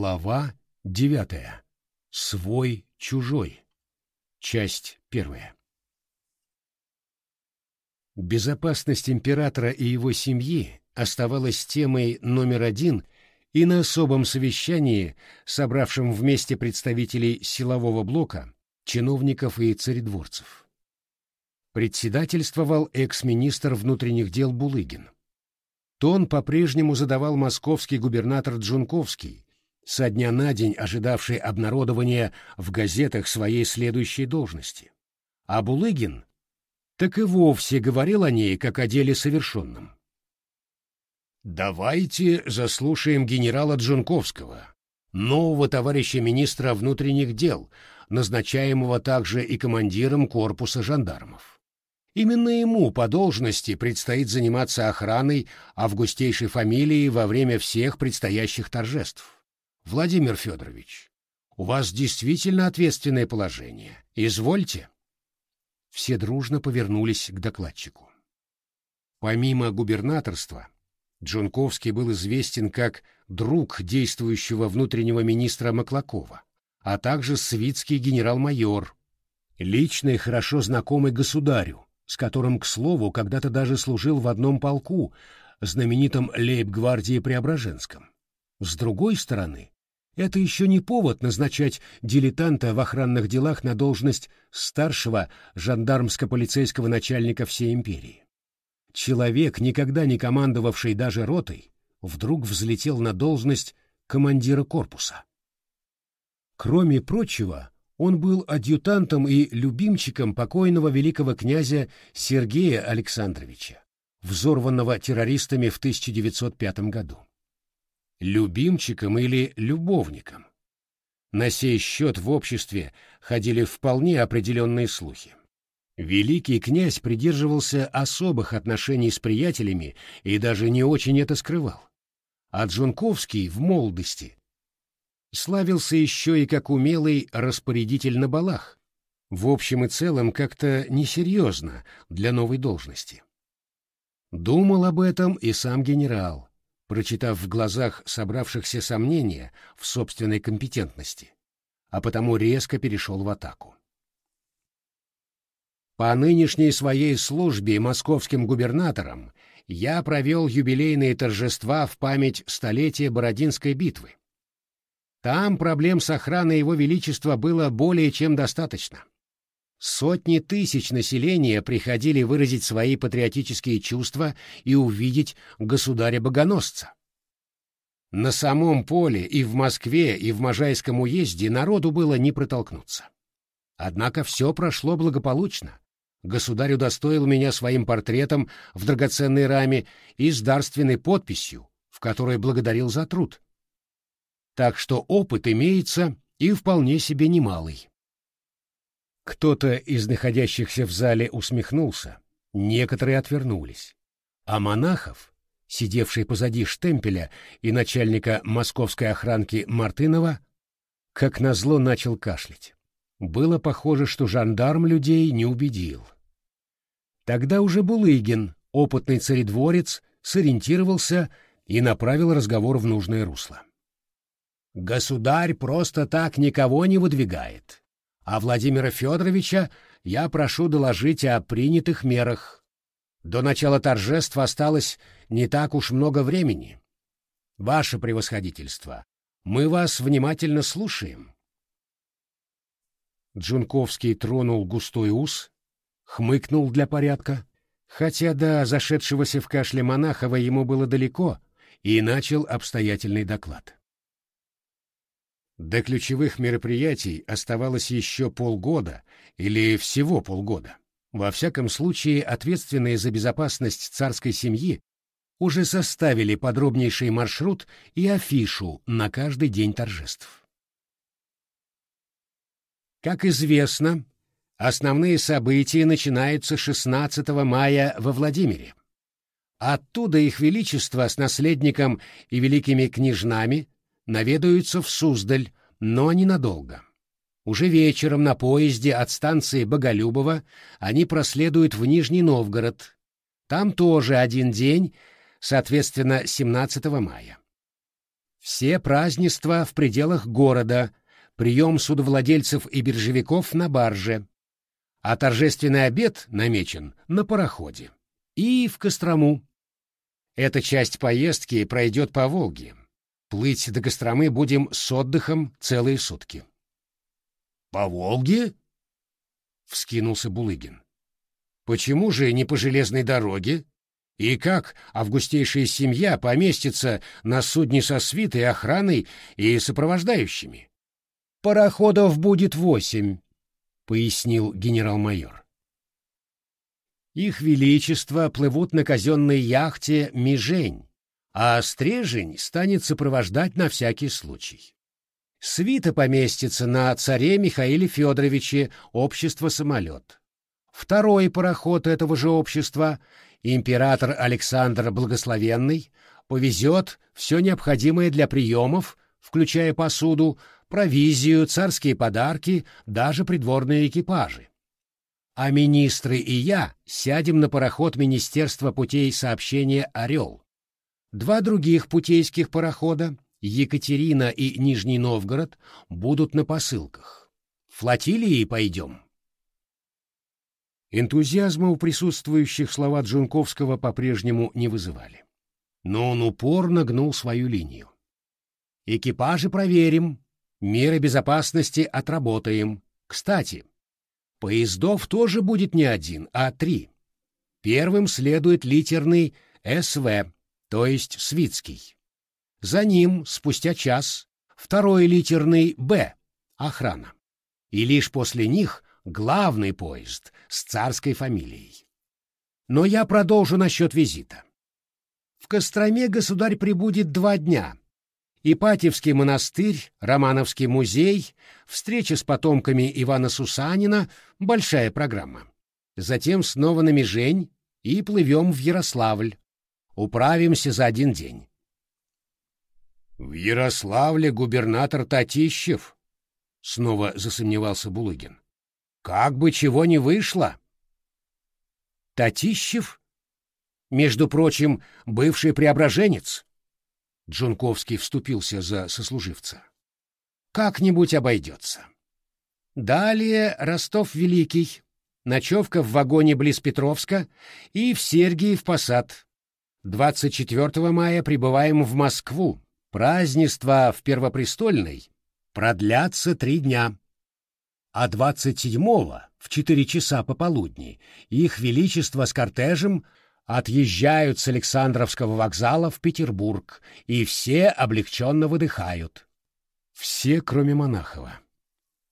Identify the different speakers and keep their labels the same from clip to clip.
Speaker 1: Глава девятая. Свой-чужой. Часть первая. Безопасность императора и его семьи оставалась темой номер один и на особом совещании, собравшем вместе представителей силового блока, чиновников и царедворцев. Председательствовал экс-министр внутренних дел Булыгин. Тон по-прежнему задавал московский губернатор Джунковский, со дня на день ожидавший обнародования в газетах своей следующей должности. А Булыгин так и вовсе говорил о ней как о деле совершенном. «Давайте заслушаем генерала Джунковского, нового товарища министра внутренних дел, назначаемого также и командиром корпуса жандармов. Именно ему по должности предстоит заниматься охраной августейшей фамилии во время всех предстоящих торжеств. Владимир Федорович, у вас действительно ответственное положение. Извольте. Все дружно повернулись к докладчику. Помимо губернаторства, Джунковский был известен как друг действующего внутреннего министра Маклакова, а также свитский генерал-майор, личный хорошо знакомый государю, с которым, к слову, когда-то даже служил в одном полку, знаменитом лейб-гвардии Преображенском. С другой стороны, это еще не повод назначать дилетанта в охранных делах на должность старшего жандармско-полицейского начальника всей империи. Человек, никогда не командовавший даже ротой, вдруг взлетел на должность командира корпуса. Кроме прочего, он был адъютантом и любимчиком покойного великого князя Сергея Александровича, взорванного террористами в 1905 году. Любимчиком или любовником. На сей счет в обществе ходили вполне определенные слухи. Великий князь придерживался особых отношений с приятелями и даже не очень это скрывал. А Джунковский в молодости славился еще и как умелый распорядитель на балах, в общем и целом как-то несерьезно для новой должности. Думал об этом и сам генерал, прочитав в глазах собравшихся сомнения в собственной компетентности, а потому резко перешел в атаку. По нынешней своей службе московским губернатором я провел юбилейные торжества в память столетия Бородинской битвы, там проблем с охраной Его Величества было более чем достаточно. Сотни тысяч населения приходили выразить свои патриотические чувства и увидеть государя-богоносца. На самом поле и в Москве, и в Можайском уезде народу было не протолкнуться. Однако все прошло благополучно. Государь удостоил меня своим портретом в драгоценной раме и с дарственной подписью, в которой благодарил за труд так что опыт имеется и вполне себе немалый. Кто-то из находящихся в зале усмехнулся, некоторые отвернулись. А монахов, сидевший позади штемпеля и начальника московской охранки Мартынова, как назло начал кашлять. Было похоже, что жандарм людей не убедил. Тогда уже Булыгин, опытный царедворец, сориентировался и направил разговор в нужное русло. Государь просто так никого не выдвигает. А Владимира Федоровича я прошу доложить о принятых мерах. До начала торжеств осталось не так уж много времени. Ваше превосходительство, мы вас внимательно слушаем. Джунковский тронул густой ус, хмыкнул для порядка, хотя до зашедшегося в кашле Монахова ему было далеко, и начал обстоятельный доклад. До ключевых мероприятий оставалось еще полгода или всего полгода. Во всяком случае, ответственные за безопасность царской семьи уже составили подробнейший маршрут и афишу на каждый день торжеств. Как известно, основные события начинаются 16 мая во Владимире. Оттуда их величество с наследником и великими княжнами наведаются в Суздаль, но ненадолго. Уже вечером на поезде от станции Боголюбова они проследуют в Нижний Новгород. Там тоже один день, соответственно, 17 мая. Все празднества в пределах города, прием судовладельцев и биржевиков на барже, а торжественный обед намечен на пароходе. И в Кострому. Эта часть поездки пройдет по Волге. Плыть до Костромы будем с отдыхом целые сутки. — По Волге? — вскинулся Булыгин. — Почему же не по железной дороге? И как августейшая семья поместится на судне со свитой, охраной и сопровождающими? — Пароходов будет восемь, — пояснил генерал-майор. Их величество плывут на казенной яхте «Межень», а стрежень станет сопровождать на всякий случай. Свита поместится на царе Михаиле Федоровиче общество «Самолет». Второй пароход этого же общества, император Александр Благословенный, повезет все необходимое для приемов, включая посуду, провизию, царские подарки, даже придворные экипажи а министры и я сядем на пароход Министерства путей сообщения «Орел». Два других путейских парохода, Екатерина и Нижний Новгород, будут на посылках. Флотилией пойдем. Энтузиазма у присутствующих слова Джунковского по-прежнему не вызывали. Но он упорно гнул свою линию. Экипажи проверим, меры безопасности отработаем. Кстати, Поездов тоже будет не один, а три. Первым следует литерный СВ, то есть Свицкий. За ним, спустя час, второй литерный Б, охрана. И лишь после них главный поезд с царской фамилией. Но я продолжу насчет визита. В Костроме государь прибудет два дня, Ипатьевский монастырь, Романовский музей, встреча с потомками Ивана Сусанина — большая программа. Затем снова на Межень и плывем в Ярославль. Управимся за один день. «В Ярославле губернатор Татищев?» — снова засомневался Булыгин. «Как бы чего не вышло!» «Татищев? Между прочим, бывший преображенец?» Джунковский вступился за сослуживца. Как-нибудь обойдется. Далее Ростов Великий, ночевка в вагоне близ Петровска и в Сергиев Посад. 24 мая прибываем в Москву. Празднества в Первопрестольной продлятся три дня. А 27-го, в 4 часа пополудни, их Величество с кортежем отъезжают с Александровского вокзала в Петербург, и все облегченно выдыхают. Все, кроме Монахова,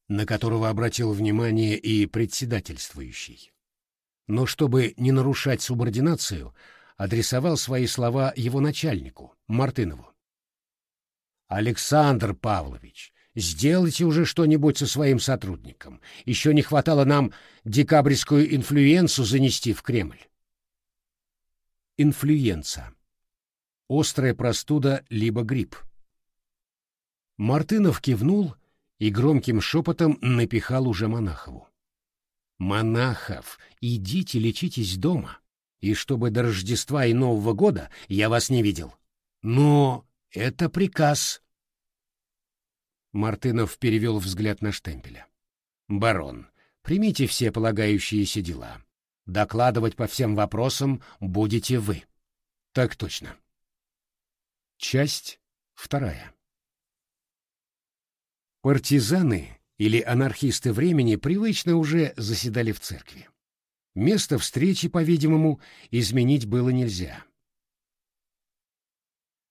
Speaker 1: на которого обратил внимание и председательствующий. Но чтобы не нарушать субординацию, адресовал свои слова его начальнику, Мартынову. «Александр Павлович, сделайте уже что-нибудь со своим сотрудником. Еще не хватало нам декабрьскую инфлюенцию занести в Кремль». Инфлюенса. Острая простуда либо грипп. Мартынов кивнул и громким шепотом напихал уже Монахову. «Монахов, идите лечитесь дома, и чтобы до Рождества и Нового года я вас не видел. Но это приказ». Мартынов перевел взгляд на штемпеля. «Барон, примите все полагающиеся дела. Докладывать по всем вопросам будете вы. Так точно. Часть вторая. Партизаны или анархисты времени привычно уже заседали в церкви. Место встречи, по-видимому, изменить было нельзя.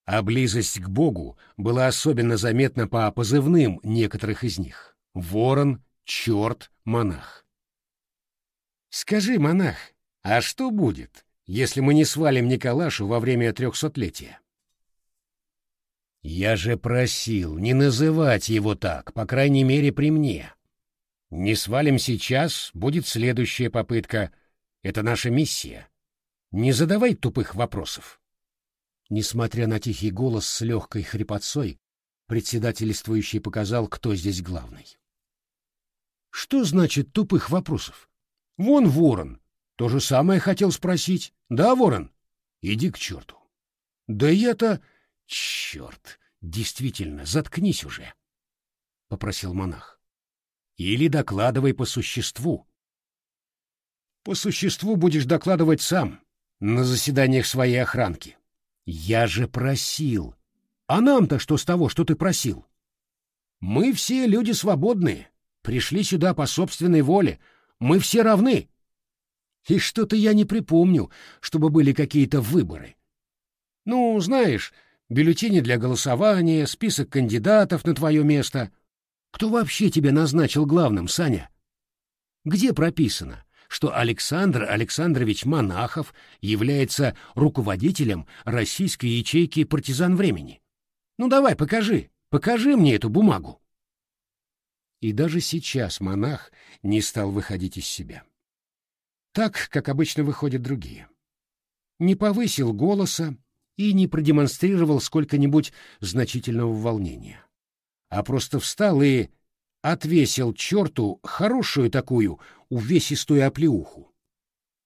Speaker 1: А близость к Богу была особенно заметна по позывным некоторых из них — ворон, черт, монах. Скажи, монах, а что будет, если мы не свалим Николашу во время трехсотлетия? Я же просил не называть его так, по крайней мере, при мне. Не свалим сейчас, будет следующая попытка. Это наша миссия. Не задавай тупых вопросов. Несмотря на тихий голос с легкой хрипотцой, председательствующий показал, кто здесь главный. Что значит тупых вопросов? Вон ворон. То же самое хотел спросить. Да, ворон? Иди к черту. Да я-то... Черт, действительно, заткнись уже, — попросил монах. Или докладывай по существу. По существу будешь докладывать сам, на заседаниях своей охранки. Я же просил. А нам-то что с того, что ты просил? Мы все люди свободные, пришли сюда по собственной воле, мы все равны. И что-то я не припомню, чтобы были какие-то выборы. Ну, знаешь, бюллетени для голосования, список кандидатов на твое место. Кто вообще тебя назначил главным, Саня? Где прописано, что Александр Александрович Монахов является руководителем российской ячейки партизан времени? Ну давай, покажи, покажи мне эту бумагу. И даже сейчас монах не стал выходить из себя. Так, как обычно выходят другие. Не повысил голоса и не продемонстрировал сколько-нибудь значительного волнения, а просто встал и отвесил черту хорошую такую увесистую оплеуху.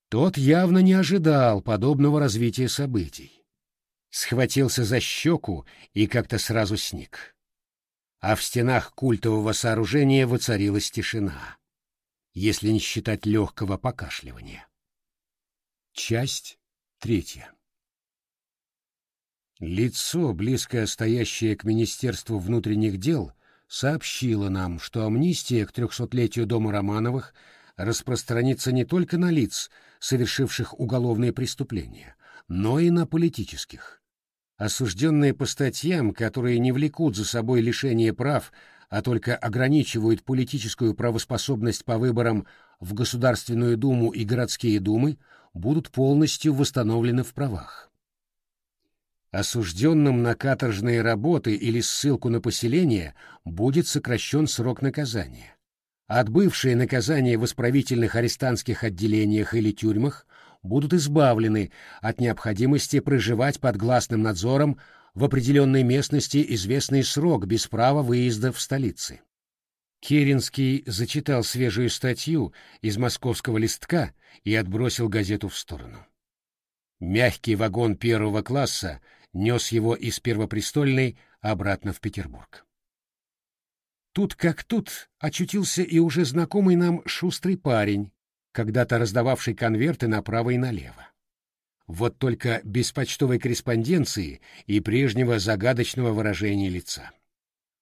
Speaker 1: Тот явно не ожидал подобного развития событий. Схватился за щеку и как-то сразу сник. А в стенах культового сооружения воцарилась тишина, если не считать легкого покашливания. Часть третья. Лицо, близко стоящее к Министерству внутренних дел, сообщила нам, что амнистия к трехсотлетию дома Романовых распространится не только на лиц, совершивших уголовные преступления, но и на политических. Осужденные по статьям, которые не влекут за собой лишение прав, а только ограничивают политическую правоспособность по выборам в Государственную Думу и городские думы, будут полностью восстановлены в правах. Осужденным на каторжные работы или ссылку на поселение будет сокращен срок наказания. Отбывшие наказание в исправительных арестантских отделениях или тюрьмах будут избавлены от необходимости проживать под гласным надзором в определенной местности известный срок без права выезда в столицы. Керенский зачитал свежую статью из московского листка и отбросил газету в сторону. Мягкий вагон первого класса нес его из Первопрестольной обратно в Петербург. Тут как тут очутился и уже знакомый нам шустрый парень, когда-то раздававший конверты направо и налево. Вот только без почтовой корреспонденции и прежнего загадочного выражения лица.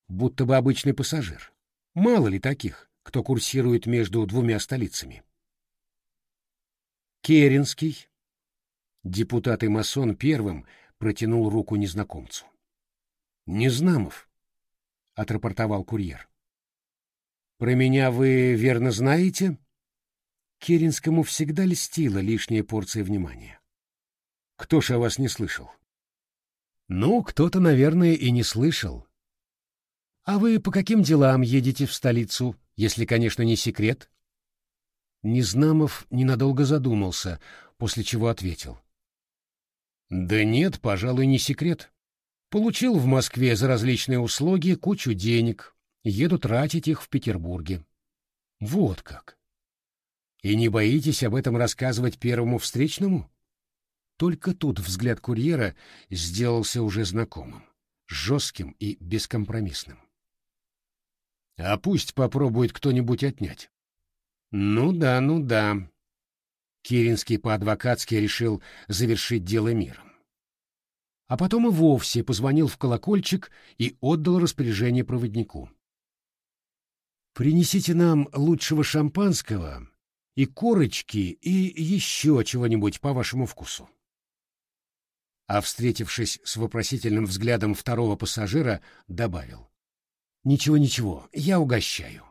Speaker 1: Будто бы обычный пассажир. Мало ли таких, кто курсирует между двумя столицами. Керенский, депутат и масон первым, протянул руку незнакомцу. «Незнамов», — отрапортовал курьер. «Про меня вы верно знаете?» Керенскому всегда льстила лишняя порция внимания. «Кто ж о вас не слышал?» «Ну, кто-то, наверное, и не слышал. А вы по каким делам едете в столицу, если, конечно, не секрет?» Незнамов ненадолго задумался, после чего ответил. Да нет, пожалуй, не секрет. Получил в Москве за различные услуги кучу денег, еду тратить их в Петербурге. Вот как. И не боитесь об этом рассказывать первому встречному? Только тут взгляд курьера сделался уже знакомым, жестким и бескомпромиссным. А пусть попробует кто-нибудь отнять. Ну да, ну да. Киринский по-адвокатски решил завершить дело миром. А потом и вовсе позвонил в колокольчик и отдал распоряжение проводнику. «Принесите нам лучшего шампанского и корочки и еще чего-нибудь по вашему вкусу». А встретившись с вопросительным взглядом второго пассажира, добавил. «Ничего-ничего, я угощаю».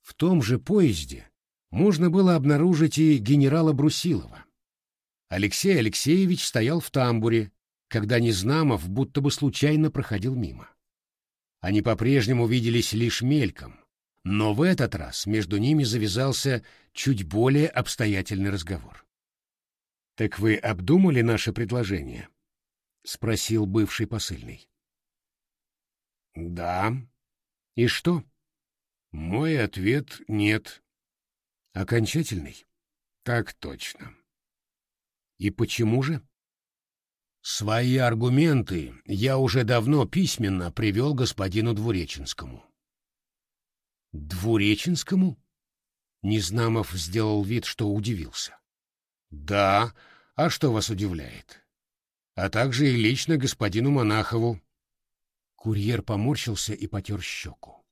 Speaker 1: В том же поезде можно было обнаружить и генерала Брусилова. Алексей Алексеевич стоял в тамбуре, когда Незнамов будто бы случайно проходил мимо. Они по-прежнему виделись лишь мельком, но в этот раз между ними завязался чуть более обстоятельный разговор. «Так вы обдумали наше предложение?» — спросил бывший посыльный. «Да». «И что?» «Мой ответ — нет», Окончательный? Так точно. И почему же? Свои аргументы я уже давно письменно привел господину Двуреченскому.
Speaker 2: Двуреченскому? Незнамов сделал вид, что удивился.
Speaker 1: Да, а что вас удивляет? А также и лично господину Монахову.
Speaker 2: Курьер поморщился и потер щеку.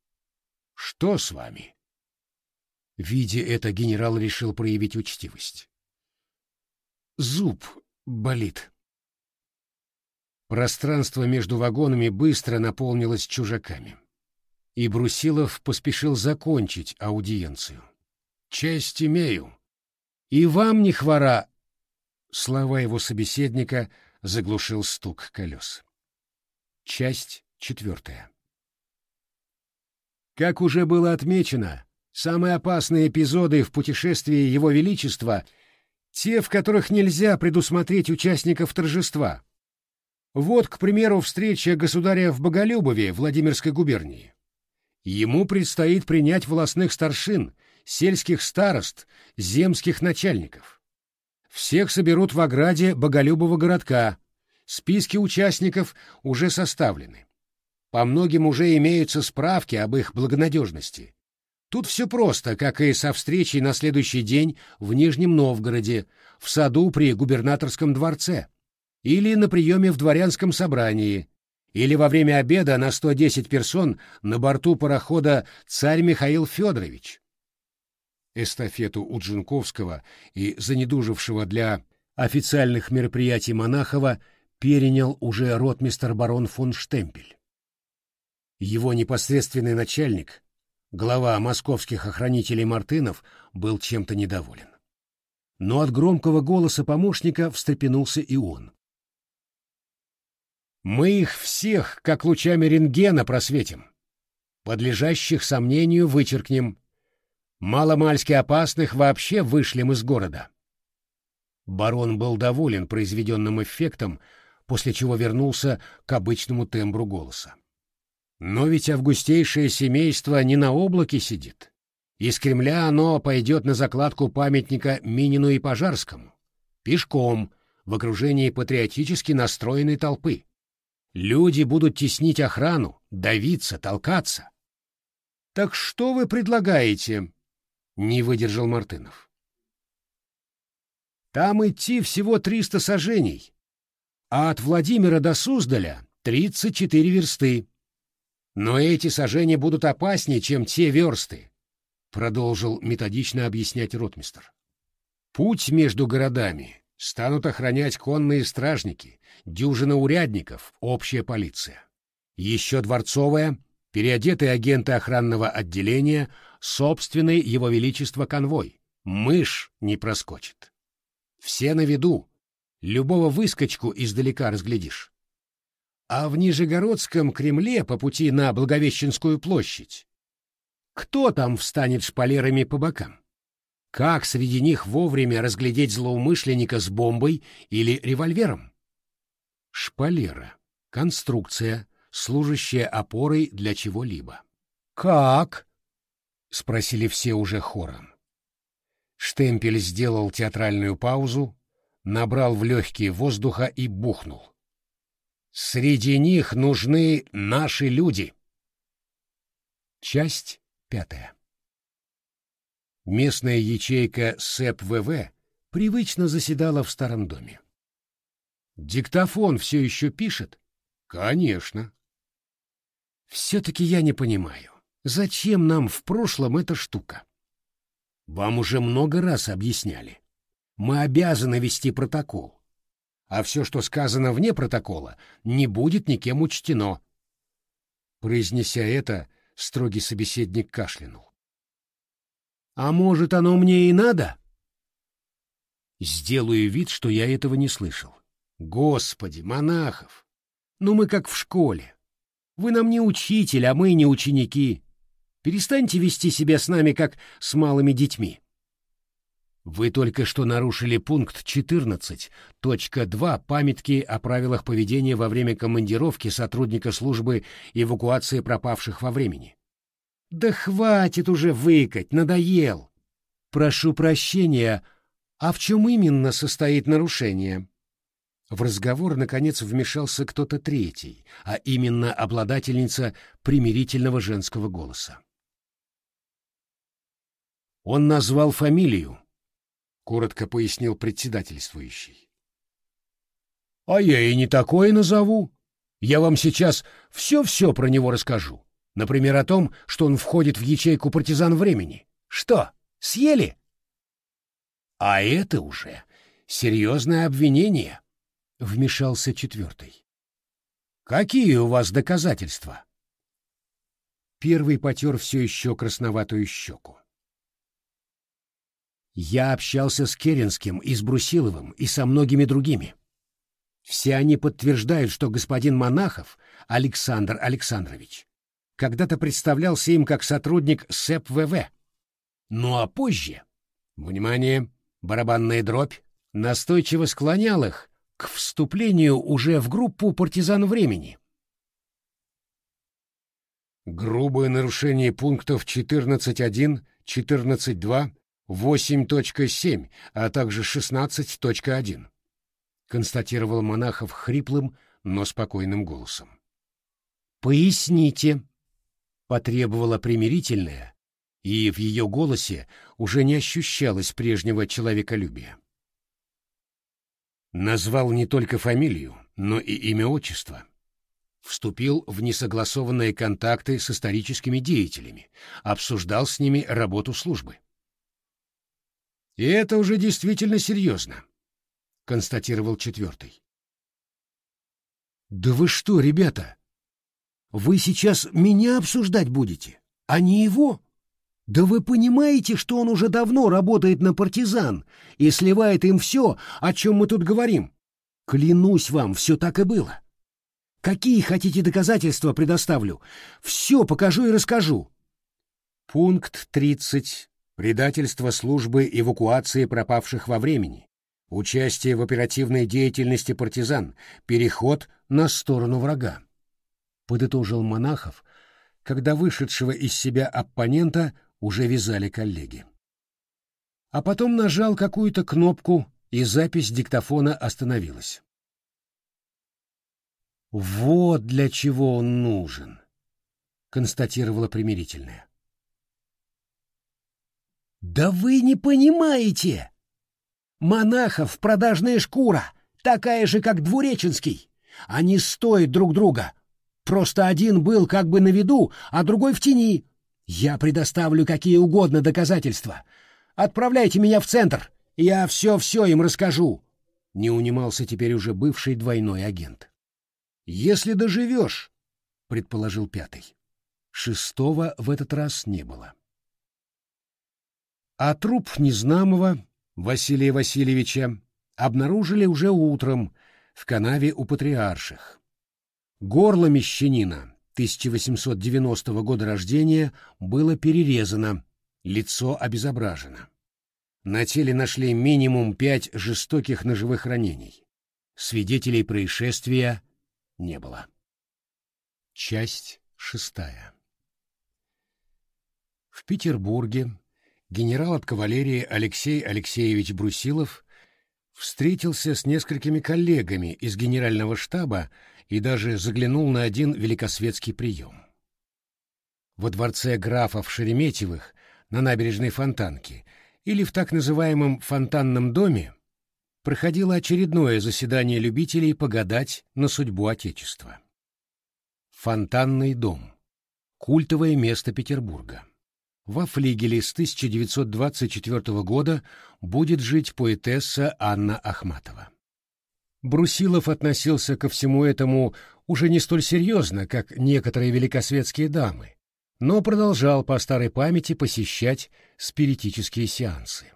Speaker 1: Что с вами?
Speaker 2: Видя это, генерал решил проявить учтивость. Зуб болит. Пространство между вагонами быстро наполнилось чужаками. И Брусилов поспешил закончить аудиенцию.
Speaker 1: «Честь имею».
Speaker 2: «И вам не хвора...» Слова его собеседника заглушил стук колес. Часть четвертая. Как уже было отмечено, самые опасные эпизоды в путешествии Его Величества — те, в которых нельзя предусмотреть участников торжества. Вот, к примеру, встреча государя в Боголюбове Владимирской губернии. Ему предстоит принять властных старшин, сельских старост, земских начальников. Всех соберут в ограде Боголюбова городка. Списки участников уже составлены. По многим уже имеются справки об их благонадежности. Тут все просто, как и со встречей на следующий день в Нижнем Новгороде, в саду при губернаторском дворце или на приеме в дворянском собрании, или во время обеда на 110 персон на борту парохода «Царь Михаил Федорович». Эстафету у Джунковского и занедужившего для официальных мероприятий Монахова перенял уже ротмистер барон фон Штемпель. Его непосредственный начальник, глава московских охранителей Мартынов, был чем-то недоволен. Но от громкого голоса помощника встрепенулся и он. Мы их всех, как лучами рентгена, просветим. Подлежащих сомнению вычеркнем. Маломальски опасных вообще вышлем из города. Барон был доволен произведенным эффектом, после чего вернулся к обычному тембру голоса. Но ведь августейшее семейство не на облаке сидит. Из Кремля оно пойдет на закладку памятника Минину и Пожарскому. Пешком, в окружении патриотически настроенной толпы. Люди будут теснить охрану, давиться, толкаться. Так что вы предлагаете? Не выдержал Мартынов. Там идти всего триста сажений, а от Владимира до Суздаля тридцать четыре версты. Но эти сажения будут опаснее, чем те версты, продолжил методично объяснять ротмистр. Путь между городами станут охранять конные стражники, дюжина урядников, общая полиция. Еще дворцовая, переодетые агенты охранного отделения, собственный его величество конвой. Мышь не проскочит. Все на виду, любого выскочку издалека разглядишь. А в Нижегородском Кремле по пути на Благовещенскую площадь кто там встанет шпалерами по бокам? Как среди них вовремя разглядеть злоумышленника с бомбой или револьвером? Шпалера. Конструкция, служащая опорой для чего-либо. «Как?» — спросили все уже хором. Штемпель сделал театральную паузу, набрал в легкие воздуха и бухнул. «Среди них нужны наши люди». Часть пятая. Местная ячейка СЭП-ВВ привычно заседала в старом доме. Диктофон все еще пишет? Конечно. Все-таки я не понимаю, зачем нам в прошлом эта штука? Вам уже много раз объясняли. Мы обязаны вести протокол. А все, что сказано вне протокола, не будет никем учтено. Произнеся это, строгий собеседник кашлянул. А может, оно мне и надо? Сделаю вид, что я этого не слышал. Господи, монахов! Ну мы как в школе. Вы нам не учитель, а мы не ученики. Перестаньте вести себя с нами, как с малыми детьми. Вы только что нарушили пункт 14.2 памятки о правилах поведения во время командировки сотрудника службы эвакуации пропавших во времени. Да хватит уже выкать, надоел. Прошу прощения, а в чем именно состоит нарушение?
Speaker 1: В разговор, наконец, вмешался кто-то третий, а именно обладательница примирительного женского голоса. Он назвал фамилию, — коротко пояснил председательствующий. — А я и не такое назову. Я вам сейчас все-все про него расскажу. Например, о том, что он входит в ячейку партизан времени. Что, съели? А это уже серьезное обвинение. — вмешался четвертый. «Какие у вас доказательства?» Первый потер все еще красноватую щеку. «Я общался с Керенским и с Брусиловым и со многими другими. Все они подтверждают, что господин Монахов, Александр Александрович, когда-то представлялся им как сотрудник СЭП-ВВ. Ну а позже, внимание, барабанная дробь, настойчиво склонял их к вступлению уже в группу партизан времени. Грубое нарушение пунктов 14.1, 14.2, 8.7, а также 16.1, констатировал Монахов хриплым, но спокойным голосом. «Поясните», — потребовала примирительная, и в ее голосе уже не ощущалось прежнего человеколюбия. Назвал не только фамилию, но и имя отчество. Вступил в несогласованные контакты с историческими деятелями, обсуждал с ними работу службы. «И это уже действительно серьезно», — констатировал четвертый. «Да вы что, ребята? Вы сейчас меня обсуждать будете, а не его?» Да вы понимаете, что он уже давно работает на партизан и сливает им все, о чем мы тут говорим? Клянусь вам, все так и было. Какие хотите доказательства предоставлю? Все покажу и расскажу. Пункт 30. Предательство службы эвакуации пропавших во времени. Участие в оперативной деятельности партизан. Переход на сторону врага. Подытожил Монахов, когда вышедшего из себя оппонента уже вязали коллеги. А потом нажал какую-то кнопку, и запись диктофона остановилась. «Вот для чего он нужен», — констатировала примирительная. «Да вы не понимаете! Монахов — продажная шкура, такая же, как Двуреченский. Они стоят друг друга. Просто один был как бы на виду, а другой в тени. Я предоставлю какие угодно доказательства. Отправляйте меня в центр, я все-все им расскажу. Не унимался теперь уже бывший двойной агент. Если доживешь, предположил пятый. Шестого в этот раз не было. А труп незнамого Василия Васильевича обнаружили уже утром в канаве у патриарших. Горло мещанина 1890 года рождения было перерезано, лицо обезображено. На теле нашли минимум пять жестоких ножевых ранений. Свидетелей происшествия не было. Часть шестая. В Петербурге генерал от кавалерии Алексей Алексеевич Брусилов встретился с несколькими коллегами из генерального штаба и даже заглянул на один великосветский прием. Во дворце графов Шереметьевых на набережной Фонтанки или в так называемом фонтанном доме проходило очередное заседание любителей погадать на судьбу Отечества. Фонтанный дом. Культовое место Петербурга. Во флигеле с 1924 года будет жить поэтесса Анна Ахматова. Брусилов относился ко всему этому уже не столь серьезно, как некоторые великосветские дамы, но продолжал по старой памяти посещать спиритические сеансы.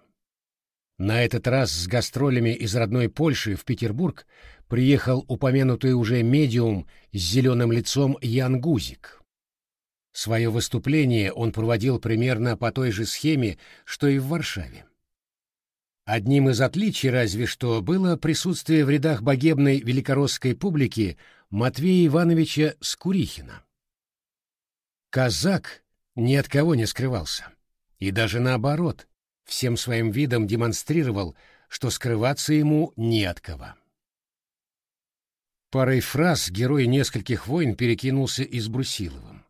Speaker 1: На этот раз с гастролями из родной Польши в Петербург приехал упомянутый уже медиум с зеленым лицом Ян Гузик. Свое выступление он проводил примерно по той же схеме, что и в Варшаве. Одним из отличий разве что было присутствие в рядах богемной великоросской публики Матвея Ивановича Скурихина. Казак ни от кого не скрывался, и даже наоборот, всем своим видом демонстрировал, что скрываться ему не от кого.
Speaker 2: Парой фраз герой нескольких войн перекинулся и с Брусиловым.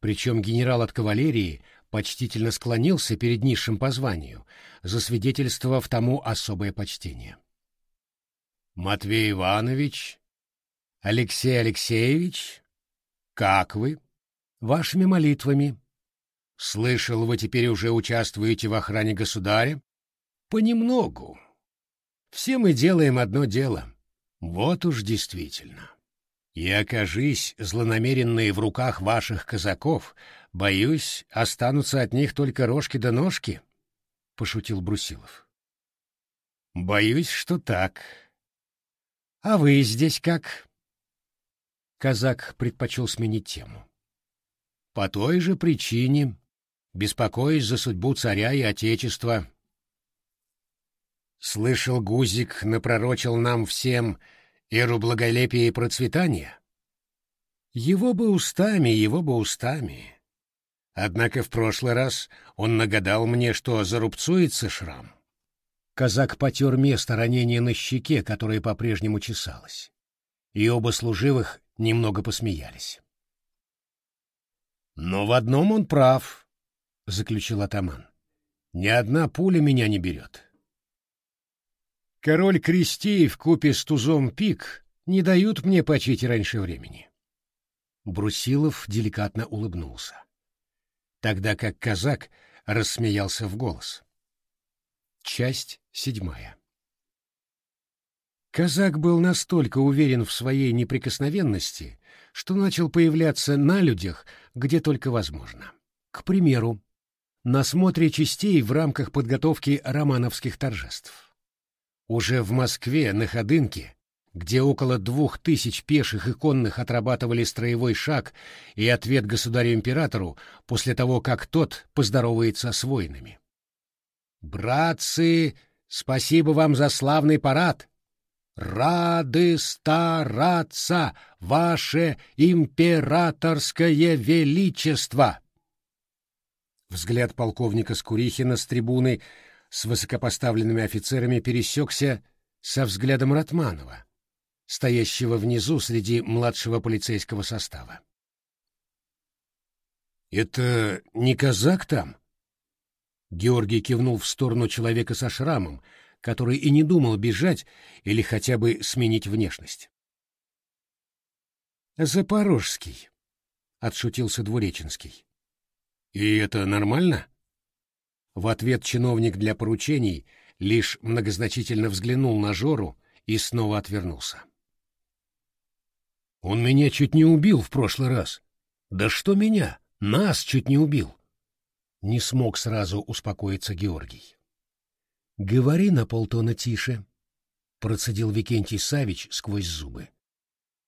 Speaker 2: Причем генерал от кавалерии почтительно склонился перед низшим по званию, засвидетельствовав тому особое почтение.
Speaker 1: «Матвей Иванович, Алексей Алексеевич, как вы?»
Speaker 2: «Вашими молитвами».
Speaker 1: «Слышал, вы теперь уже участвуете в охране государя?»
Speaker 2: «Понемногу. Все мы делаем одно дело. Вот уж действительно. И окажись злонамеренные в руках ваших казаков, боюсь, останутся от них только рожки да ножки», — пошутил Брусилов.
Speaker 1: «Боюсь, что так.
Speaker 2: А вы здесь как?» Казак предпочел сменить тему.
Speaker 1: По той же причине, беспокоясь за судьбу царя и отечества. Слышал, Гузик напророчил нам всем эру благолепия и процветания? Его бы устами, его бы устами. Однако в прошлый раз он нагадал мне, что зарубцуется шрам.
Speaker 2: Казак потер место ранения на щеке, которое по-прежнему чесалось. И оба служивых немного посмеялись.
Speaker 1: Но в одном он прав, — заключил атаман. Ни одна пуля меня не берет.
Speaker 2: Король Крестей в купе с тузом пик не дают мне почить раньше времени. Брусилов деликатно улыбнулся, тогда как казак рассмеялся в голос. Часть седьмая. Казак был настолько уверен в своей неприкосновенности, что начал появляться на людях, где только возможно. К примеру, на смотре частей в рамках подготовки романовских торжеств. Уже в Москве, на Ходынке, где около двух тысяч пеших и конных отрабатывали строевой шаг и ответ государю-императору после того, как тот поздоровается с воинами. «Братцы, спасибо вам за славный парад! рады стараться, ваше императорское величество!» Взгляд полковника Скурихина с трибуны с высокопоставленными офицерами пересекся со взглядом Ратманова, стоящего внизу среди младшего полицейского состава.
Speaker 1: «Это не казак там?» Георгий кивнул в сторону человека со шрамом, который и не думал бежать или хотя бы сменить внешность.
Speaker 2: «Запорожский», — отшутился Двуреченский.
Speaker 1: «И это нормально?»
Speaker 2: В ответ чиновник для поручений лишь многозначительно взглянул на Жору и снова отвернулся.
Speaker 1: «Он меня чуть не убил в прошлый раз. Да что меня? Нас чуть не убил!»
Speaker 2: Не смог сразу успокоиться Георгий. «Говори на полтона тише», — процедил Викентий Савич сквозь зубы.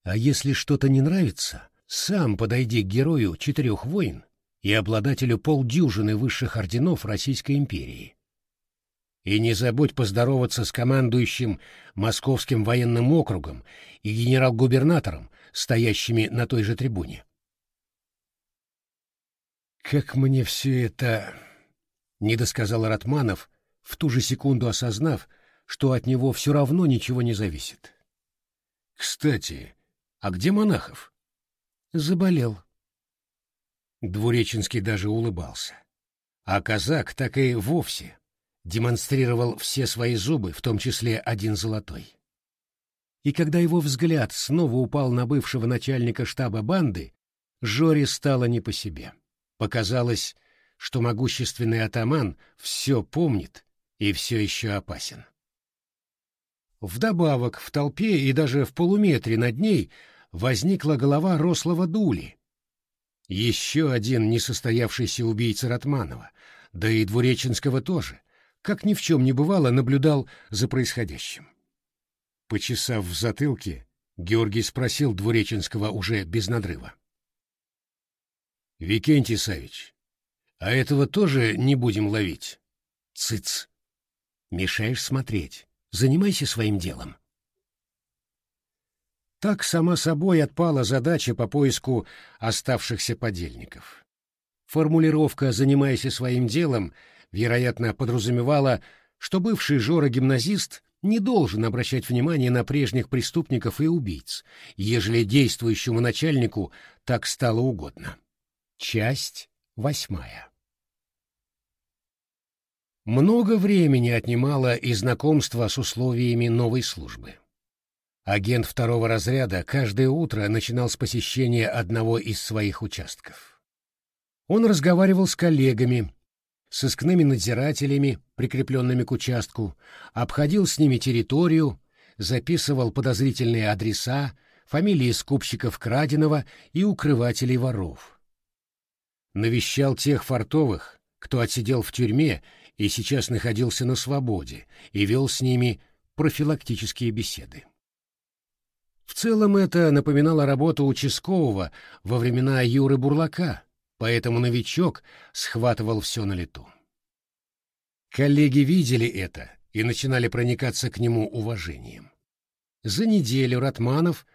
Speaker 2: «А если что-то не нравится, сам подойди к герою четырех войн и обладателю полдюжины высших орденов Российской империи. И не забудь поздороваться с командующим Московским военным округом и генерал-губернатором, стоящими на той же трибуне». «Как мне все это...» — не досказал Ратманов, в ту же секунду осознав, что от него все равно ничего не зависит.
Speaker 1: «Кстати, а где Монахов?»
Speaker 2: «Заболел».
Speaker 1: Двуреченский даже улыбался. А казак так и вовсе демонстрировал все свои зубы, в том числе один золотой.
Speaker 2: И когда его взгляд снова упал на бывшего начальника штаба банды, Жоре стало не по себе. Показалось, что могущественный атаман все помнит и все еще опасен. Вдобавок, в толпе и даже в полуметре над ней возникла голова рослого дули. Еще один несостоявшийся убийца Ратманова, да и Двуреченского тоже, как ни в чем не бывало, наблюдал за происходящим. Почесав в затылке, Георгий спросил Двуреченского уже без надрыва. — Викентий Савич, а этого тоже не будем ловить? — Цыц! Мешаешь смотреть. Занимайся своим делом. Так сама собой отпала задача по поиску оставшихся подельников. Формулировка «занимайся своим делом» вероятно подразумевала, что бывший Жора-гимназист
Speaker 1: не должен обращать внимание на прежних преступников и убийц, ежели действующему начальнику так стало угодно. Часть восьмая. Много времени отнимало и знакомство с условиями новой службы. Агент второго разряда каждое утро начинал с посещения одного из своих участков. Он разговаривал с коллегами, сыскными надзирателями, прикрепленными к участку, обходил с ними территорию, записывал подозрительные адреса, фамилии скупщиков краденого и укрывателей воров. Навещал тех фартовых, кто отсидел в тюрьме и сейчас находился на свободе, и вел с ними профилактические беседы. В целом это напоминало работу участкового во времена Юры Бурлака, поэтому новичок схватывал все на лету. Коллеги видели это и начинали проникаться к нему уважением. За неделю Ратманов,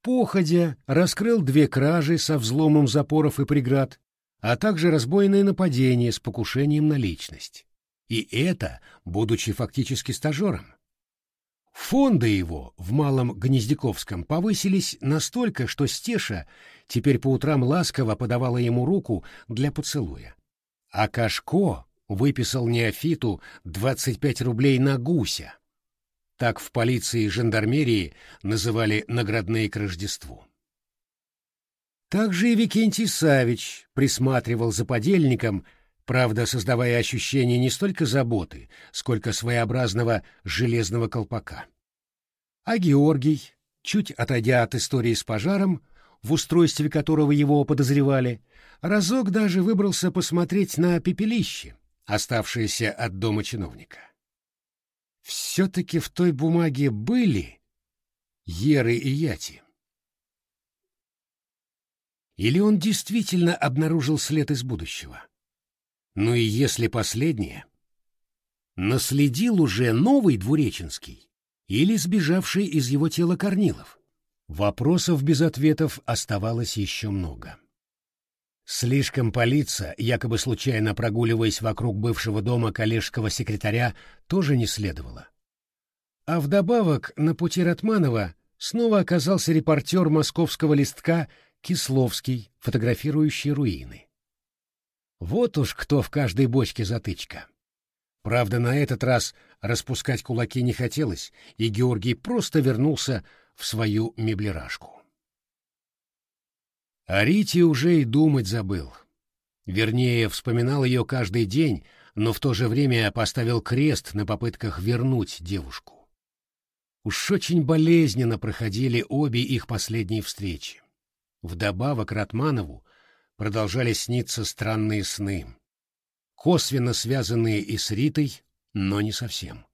Speaker 1: походя, раскрыл две кражи со взломом запоров и преград, а также разбойное нападение с покушением на личность. И это, будучи фактически стажером. Фонды его в Малом Гнездяковском повысились настолько, что Стеша теперь по утрам ласково подавала ему руку для поцелуя. А Кашко выписал неофиту 25 рублей на гуся. Так в полиции и жандармерии называли наградные к Рождеству. Также и Викентий Савич присматривал за подельником, правда, создавая ощущение не столько заботы, сколько своеобразного железного колпака. А Георгий, чуть отойдя от истории с пожаром, в устройстве которого его подозревали, разок даже выбрался посмотреть на пепелище, оставшееся от дома чиновника. Все-таки в той бумаге были Еры и Яти. Или он действительно обнаружил след из будущего? Ну и если последнее, наследил уже новый Двуреченский или сбежавший из его тела Корнилов? Вопросов без ответов оставалось еще много. Слишком палиться, якобы случайно прогуливаясь вокруг бывшего дома коллежского секретаря, тоже не следовало. А вдобавок на пути Ратманова снова оказался репортер московского листка Кисловский, фотографирующий руины. Вот уж кто в каждой бочке затычка. Правда, на этот раз распускать кулаки не хотелось, и Георгий просто вернулся в свою меблеражку. О Рите уже и думать забыл. Вернее, вспоминал ее каждый день, но в то же время поставил крест на попытках вернуть девушку. Уж очень болезненно проходили обе их последние встречи. Вдобавок Ратманову продолжали сниться странные сны, косвенно связанные и с Ритой, но не совсем.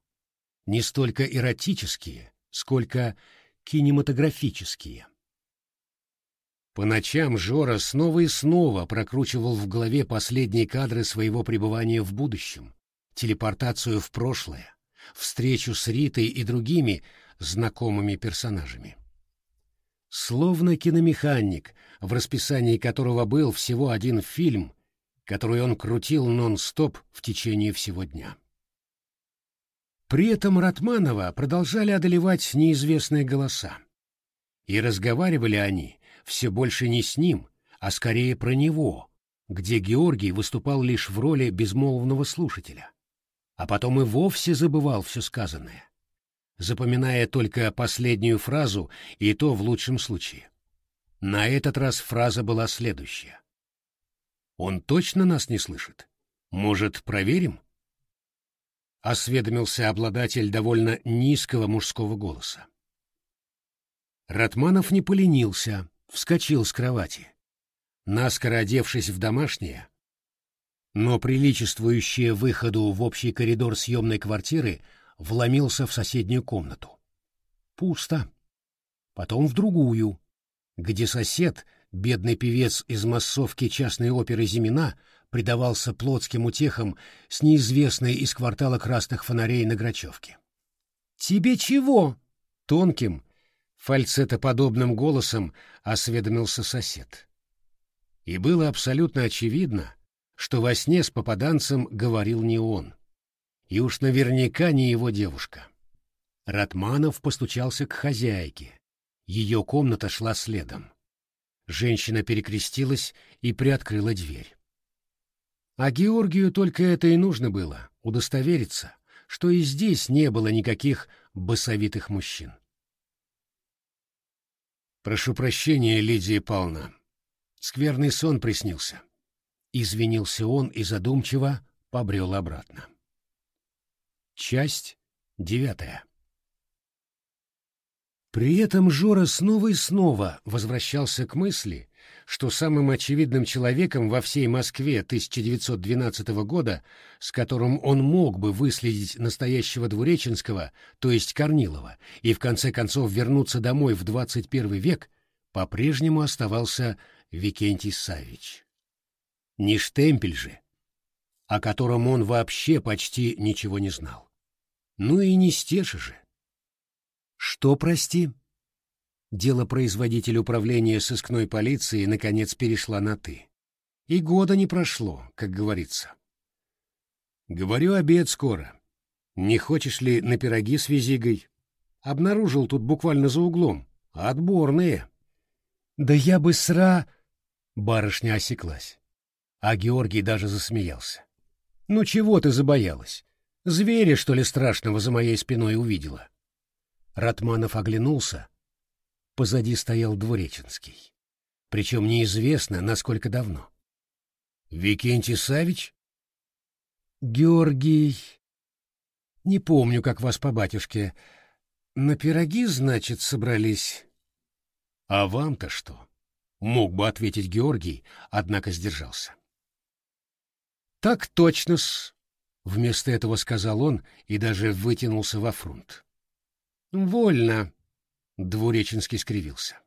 Speaker 1: Не столько эротические, сколько кинематографические. По ночам Жора снова и снова прокручивал в голове последние кадры своего пребывания в будущем, телепортацию в прошлое, встречу с Ритой и другими знакомыми персонажами. Словно киномеханик, в расписании которого был всего один фильм, который он крутил нон-стоп в течение всего дня. При этом Ратманова продолжали одолевать неизвестные голоса. И разговаривали они все больше не с ним, а скорее про него, где Георгий выступал лишь в роли безмолвного слушателя. А потом и вовсе забывал все сказанное запоминая только последнюю фразу, и то в лучшем случае. На этот раз фраза была следующая. «Он точно нас не слышит? Может, проверим?» Осведомился обладатель довольно низкого мужского голоса. Ратманов не поленился, вскочил с кровати. Наскоро одевшись в домашнее, но приличествующее выходу в общий коридор съемной квартиры, вломился в соседнюю комнату. Пусто. Потом в другую, где сосед, бедный певец из массовки частной оперы «Зимина», предавался плотским утехам с неизвестной из квартала красных фонарей на Грачевке. «Тебе чего?» — тонким, фальцетоподобным голосом осведомился сосед. И было абсолютно очевидно, что во сне с попаданцем говорил не он и уж наверняка не его девушка. Ратманов постучался к хозяйке. Ее комната шла следом. Женщина перекрестилась и приоткрыла дверь. А Георгию только это и нужно было — удостовериться, что и здесь не было никаких басовитых мужчин. «Прошу прощения, Лидия Павловна. Скверный сон приснился». Извинился он и задумчиво побрел обратно. Часть девятая. При этом Жора снова и снова возвращался к мысли, что самым очевидным человеком во всей Москве 1912 года, с которым он мог бы выследить настоящего Двуреченского, то есть Корнилова, и в конце концов вернуться домой в 21 век, по-прежнему оставался Викентий Савич. Не штемпель же, о котором он вообще почти ничего не знал. Ну и не стеша же. Что, прости? Дело производитель управления сыскной полиции наконец перешла на «ты». И года не прошло, как говорится. Говорю, обед скоро. Не хочешь ли на пироги с визигой? Обнаружил тут буквально за углом. Отборные. Да я бы сра... Барышня осеклась. А Георгий даже засмеялся. Ну чего ты забоялась? Зверя, что ли, страшного за моей спиной увидела? Ратманов оглянулся. Позади стоял Двуреченский. Причем неизвестно, насколько давно. Викентий Савич? Георгий... Не помню, как вас по батюшке. На пироги, значит, собрались? А вам-то что? Мог бы ответить Георгий, однако сдержался. Так точно-с, Вместо этого сказал он и даже вытянулся во фронт. «Вольно», — Двуреченский скривился.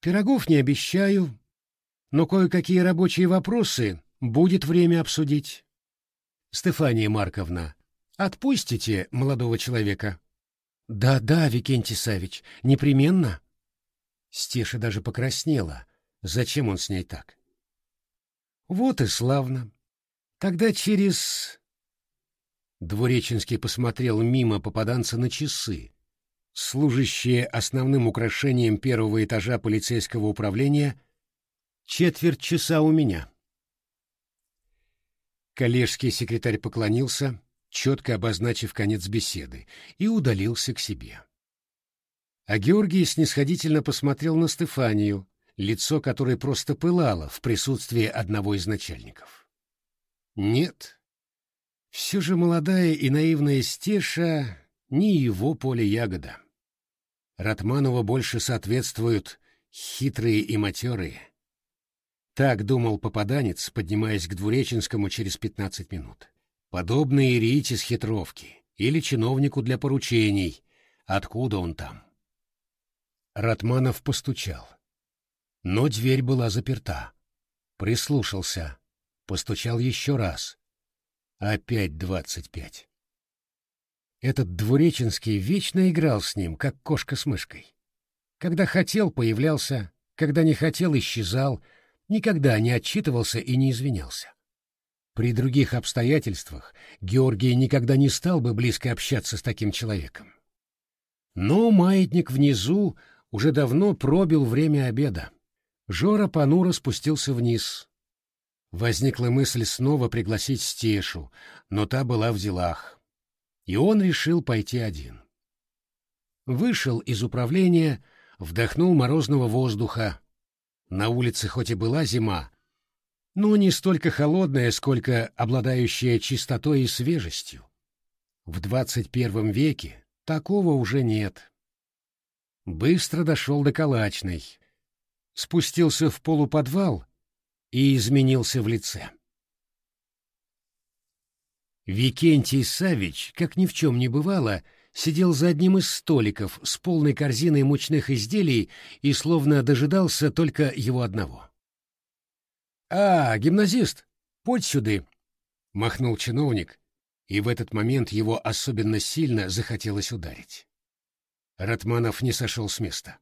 Speaker 1: «Пирогов не обещаю, но кое-какие рабочие вопросы будет время обсудить. Стефания Марковна, отпустите молодого человека?» «Да-да, Викентий Савич, непременно». Стеша даже покраснела. Зачем он с ней так? «Вот и славно. Тогда через... Двуреченский посмотрел мимо попаданца на часы, служащие основным украшением первого этажа полицейского управления, четверть часа у меня. Коллежский секретарь поклонился, четко обозначив конец беседы, и удалился к себе. А Георгий снисходительно посмотрел на Стефанию, лицо которой просто пылало в присутствии одного из начальников. Нет. Все же молодая и наивная Стеша не его поле ягода. Ратманову больше соответствуют хитрые и матерые. Так думал попаданец, поднимаясь к Двуреченскому через пятнадцать минут. Подобные Рите с хитровки или чиновнику для поручений. Откуда он там? Ратманов постучал. Но дверь была заперта. Прислушался. Постучал еще раз. Опять двадцать пять. Этот Двуреченский вечно играл с ним, как кошка с мышкой. Когда хотел, появлялся, когда не хотел, исчезал, никогда не отчитывался и не извинялся. При других обстоятельствах Георгий никогда не стал бы близко общаться с таким человеком. Но маятник внизу уже давно пробил время обеда. Жора понуро спустился вниз, Возникла мысль снова пригласить Стешу, но та была в делах. И он решил пойти один. Вышел из управления, вдохнул морозного воздуха. На улице хоть и была зима, но не столько холодная, сколько обладающая чистотой и свежестью. В двадцать первом веке такого уже нет. Быстро дошел до Калачной, спустился в полуподвал и изменился в лице. Викентий Савич, как ни в чем не бывало, сидел за одним из столиков с полной корзиной мучных изделий и словно дожидался только его одного. «А, гимназист, подь сюды!» — махнул чиновник, и в этот момент его особенно сильно захотелось ударить. Ратманов не сошел с места.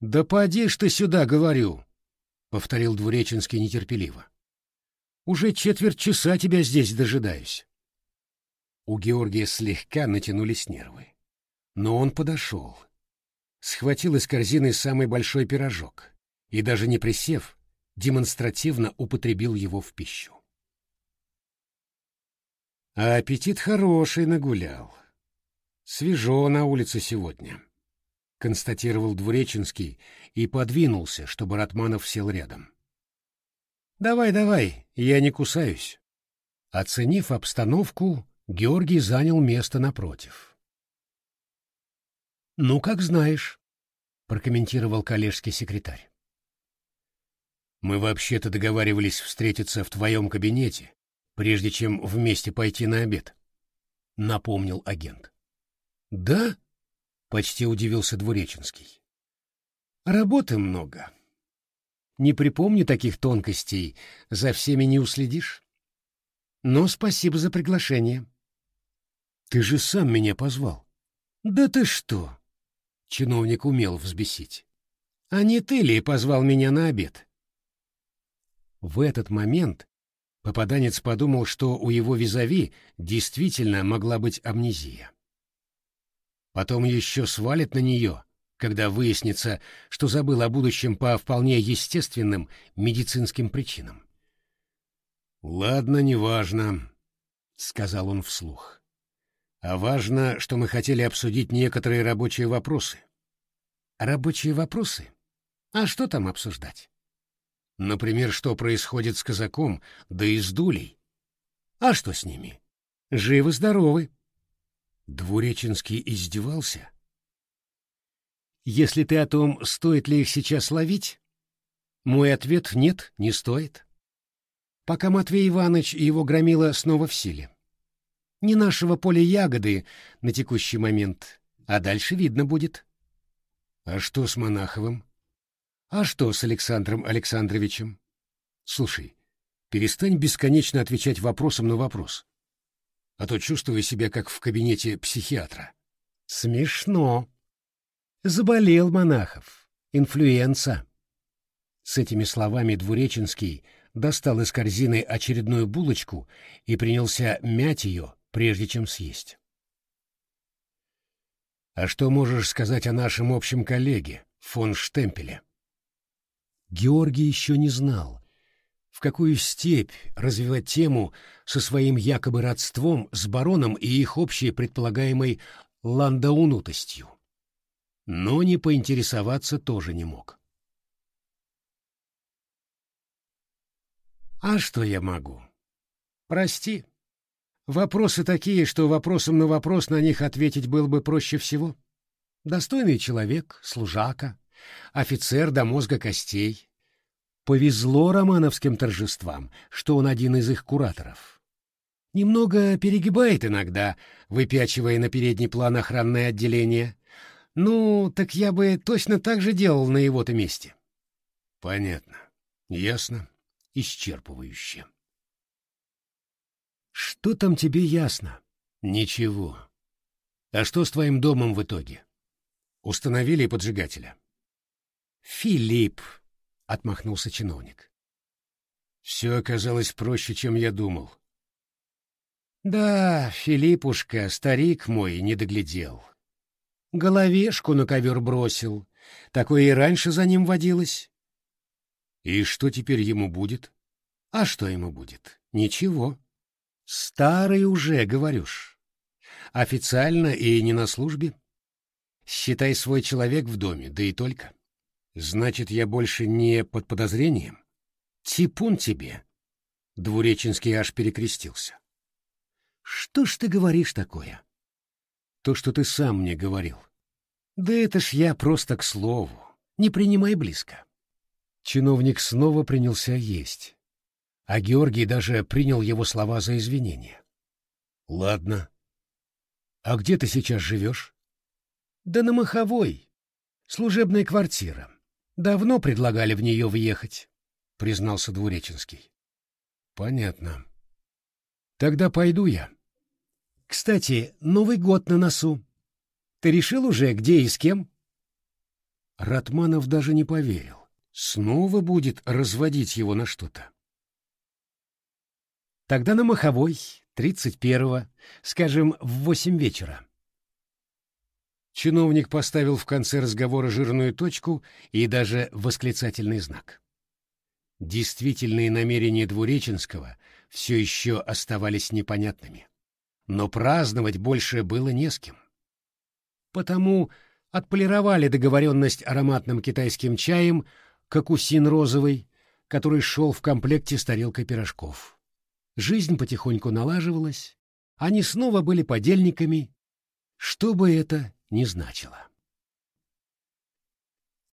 Speaker 1: «Да поди ж ты сюда, говорю!» — повторил Двуреченский нетерпеливо. «Уже четверть часа тебя здесь дожидаюсь». У Георгия слегка натянулись нервы. Но он подошел, схватил из корзины самый большой пирожок и, даже не присев, демонстративно употребил его в пищу. А аппетит хороший нагулял. Свежо на улице сегодня, — констатировал Двуреченский и подвинулся, чтобы Ратманов сел рядом. — Давай, давай, я не кусаюсь. Оценив обстановку, Георгий занял место напротив. «Ну, как знаешь», — прокомментировал коллежский секретарь. «Мы вообще-то договаривались встретиться в твоем кабинете, прежде чем вместе пойти на обед», — напомнил агент. «Да?» — почти удивился Двуреченский. «Работы много. Не припомню таких тонкостей, за всеми не уследишь. Но спасибо за приглашение». «Ты же сам меня позвал». «Да ты что?» Чиновник умел взбесить. «А не ты ли позвал меня на обед?» В этот момент попаданец подумал, что у его визави действительно могла быть амнезия. Потом еще свалит на нее, когда выяснится, что забыл о будущем по вполне естественным медицинским причинам. «Ладно, неважно», — сказал он вслух. А важно, что мы хотели обсудить некоторые рабочие вопросы. Рабочие вопросы? А что там обсуждать? Например, что происходит с казаком, да и с дулей. А что с ними? Живы-здоровы. Двуреченский издевался. Если ты о том, стоит ли их сейчас ловить, мой ответ — нет, не стоит. Пока Матвей Иванович и его громила снова в силе. Не нашего поля ягоды на текущий момент, а дальше видно будет. А что с Монаховым? А что с Александром Александровичем? Слушай, перестань бесконечно отвечать вопросом на вопрос. А то чувствую себя как в кабинете психиатра. Смешно. Заболел Монахов. Инфлюенса. С этими словами Двуреченский достал из корзины очередную булочку и принялся мять ее, прежде чем съесть. «А что можешь сказать о нашем общем коллеге, фон Штемпеле?» Георгий еще не знал, в какую степь развивать тему со своим якобы родством с бароном и их общей предполагаемой ландаунутостью. Но не поинтересоваться тоже не мог. «А что я могу? Прости, Вопросы такие, что вопросом на вопрос на них ответить было бы проще всего. Достойный человек, служака, офицер до мозга костей. Повезло романовским торжествам, что он один из их кураторов. Немного перегибает иногда, выпячивая на передний план охранное отделение. Ну, так я бы точно так же делал на его-то месте. Понятно. Ясно. Исчерпывающе. Что там тебе ясно? Ничего. А что с твоим домом в итоге? Установили поджигателя? Филипп, отмахнулся чиновник. Все оказалось проще, чем я думал. Да, Филиппушка, старик мой, не доглядел. Головешку на ковер бросил. Такое и раньше за ним водилось. И что теперь ему будет? А что ему будет? Ничего. Старый уже, говоришь. Официально и не на службе. Считай свой человек в доме, да и только. Значит, я больше не под подозрением? Типун тебе. Двуреченский аж перекрестился. Что ж ты говоришь такое? То, что ты сам мне говорил. Да это ж я просто к слову. Не принимай близко. Чиновник снова принялся есть а Георгий даже принял его слова за извинение. «Ладно. А где ты сейчас живешь?» «Да на Маховой. Служебная квартира. Давно предлагали в нее въехать», — признался Двуреченский. «Понятно. Тогда пойду я». «Кстати, Новый год на носу. Ты решил уже, где и с кем?» Ратманов даже не поверил. Снова будет разводить его на что-то. Тогда на Маховой,
Speaker 2: тридцать первого, скажем, в восемь вечера. Чиновник поставил в конце разговора жирную точку и даже восклицательный знак. Действительные намерения Двуреченского все еще оставались непонятными. Но праздновать больше было не с кем. Потому отполировали договоренность ароматным китайским чаем «Кокусин розовый», который шел в комплекте с тарелкой пирожков. Жизнь потихоньку налаживалась, они снова были подельниками, что бы это ни значило.